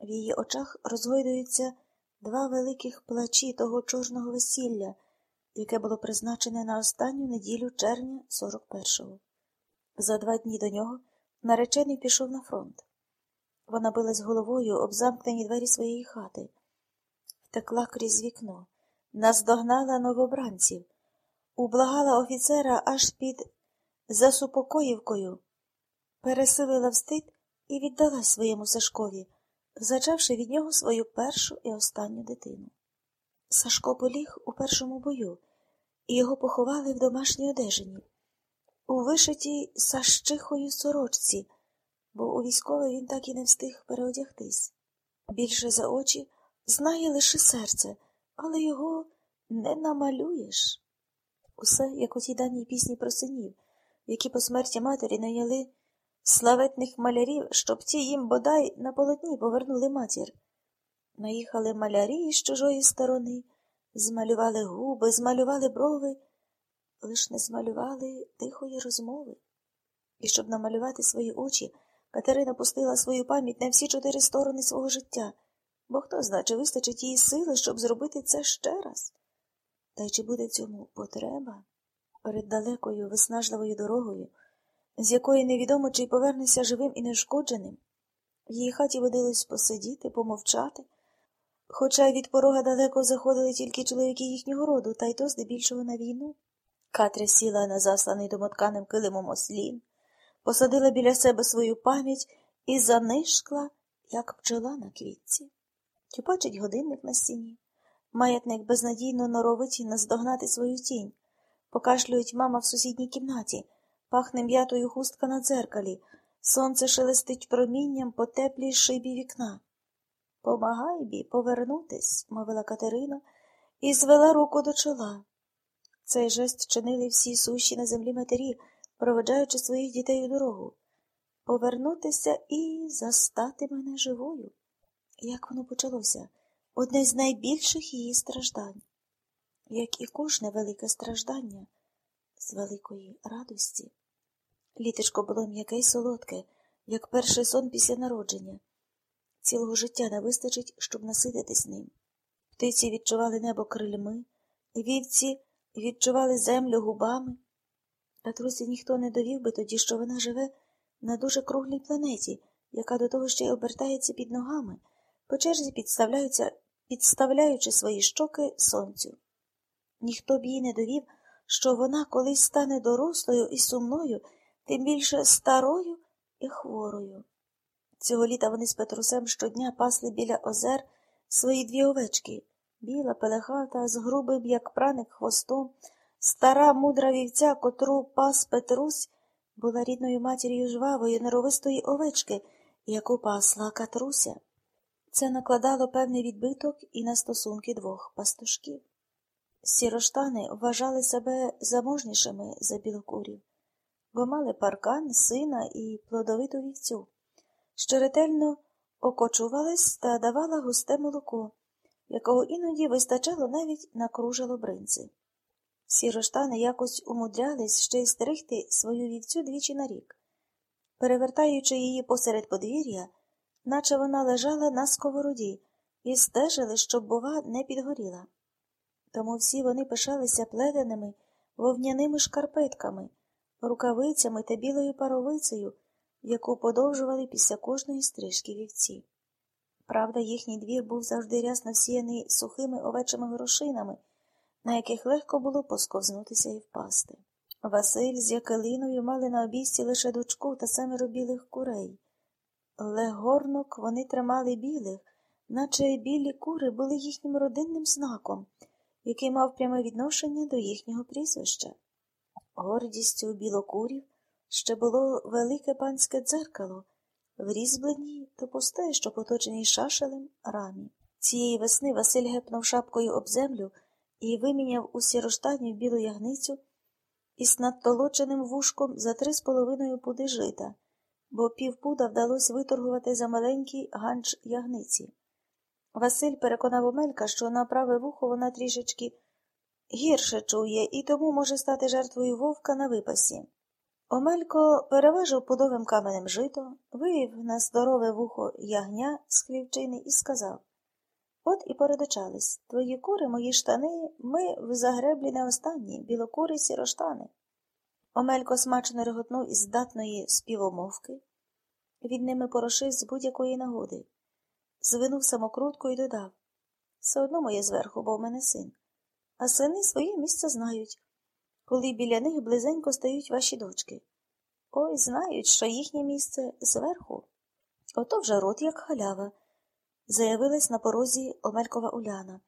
В її очах розгойдуються два великих плачі того чорного весілля, яке було призначене на останню неділю червня 41-го. За два дні до нього наречений пішов на фронт. Вона билась головою об замкнені двері своєї хати, втекла крізь вікно, наздогнала новобранців, ублагала офіцера аж під засупокоївкою, пересилила встид і віддала своєму Сашкові, зачавши від нього свою першу і останню дитину. Сашко поліг у першому бою, і його поховали в домашній одежині, у вишитій сащихою сорочці, бо у військове він так і не встиг переодягтись. Більше за очі знає лише серце, але його не намалюєш. Усе, як у тій даній пісні про синів, які по смерті матері найняли славетних малярів, щоб ті їм бодай на полотні повернули матір. Наїхали малярі з чужої сторони, змалювали губи, змалювали брови, лиш не змалювали тихої розмови. І щоб намалювати свої очі, Катерина пустила свою пам'ять на всі чотири сторони свого життя, бо хто знає, чи вистачить її сили, щоб зробити це ще раз. Та й чи буде цьому потреба? Перед далекою виснажливою дорогою, з якої невідомо, чи й повернеться живим і нешкодженим, в її хаті водилось посидіти, помовчати, хоча від порога далеко заходили тільки чоловіки їхнього роду, та й то здебільшого на війну. Катря сіла на засланий домотканим килимом ослін, посадила біля себе свою пам'ять і занишкла, як пчела на квітці. Тюпачить годинник на стіні. Маятник безнадійно норовить наздогнати свою тінь. Покашлюють мама в сусідній кімнаті, пахне м'ятою хустка на дзеркалі, сонце шелестить промінням по теплій шибі вікна. Помагай бі повернутись, мовила Катерина і звела руку до чола. Цей жест чинили всі сущі на землі матері, проведжаючи своїх дітей у дорогу. Повернутися і застати мене живою. Як воно почалося? Одне з найбільших її страждань, як і кожне велике страждання з великої радості. Літочко було м'яке й солодке, як перший сон після народження. Цілого життя не вистачить, щоб насидитись ним. Птиці відчували небо крильми, вівці відчували землю губами. А друзі ніхто не довів би тоді, що вона живе на дуже круглій планеті, яка до того ще й обертається під ногами, по черзі підставляються, підставляючи свої щоки сонцю. Ніхто б їй не довів, що вона колись стане дорослою і сумною, тим більше старою і хворою. Цього літа вони з Петрусем щодня пасли біля озер свої дві овечки біла, пелехата, з грубим, як праник, хвостом, стара мудра вівця, котру пас Петрусь, була рідною матір'ю жвавої, неровистої овечки, яку пасла Катруся. Це накладало певний відбиток і на стосунки двох пастушків. Сіроштани вважали себе заможнішими за білокурів, бо мали паркан, сина і плодовиту вівцю, що ретельно окочувалась та давала густе молоко, якого іноді вистачало навіть на кружело бринці. Сіроштани якось умудрялись ще й стерегти свою вівцю двічі на рік, перевертаючи її посеред подвір'я, наче вона лежала на сковороді, і стежили, щоб, бува, не підгоріла. Тому всі вони пишалися плетеними вовняними шкарпетками, рукавицями та білою паровицею, яку подовжували після кожної стрижки вівці. Правда, їхній двір був завжди рясно всіяний сухими овечими горошинами, на яких легко було посковзнутися і впасти. Василь з Якелиною мали на обійсті лише дочку та семеро білих курей. Легорнок вони тримали білих, наче білі кури були їхнім родинним знаком, який мав пряме відношення до їхнього прізвища. Гордістю білокурів ще було велике панське дзеркало, в різьбленій та пусте, що поточеній шашелем рамі. Цієї весни Василь гепнув шапкою об землю і виміняв у сіроштані білу ягницю із надтолоченим вушком за три з половиною пуди жита, бо півпуда вдалося виторгувати за маленький ганч ягниці. Василь переконав Омелька, що на праве вухо вона трішечки гірше чує і тому може стати жертвою вовка на випасі. Омелько переважив пудовим каменем жито, вивів на здорове вухо ягня з хлівчини і сказав От і передочались. Твої кури, мої штани, ми в загреблі не останні, білокури сіроштани. Омелько смачно реготнув із здатної співомовки. Він ними порошив з будь-якої нагоди. Звинув самокрутку і додав Все одно моє зверху, бо в мене син. А сини своє місце знають, коли біля них близенько стають ваші дочки. Ой, знають, що їхнє місце зверху. Ото вже рот, як халява, заявилась на порозі Омелькова Уляна.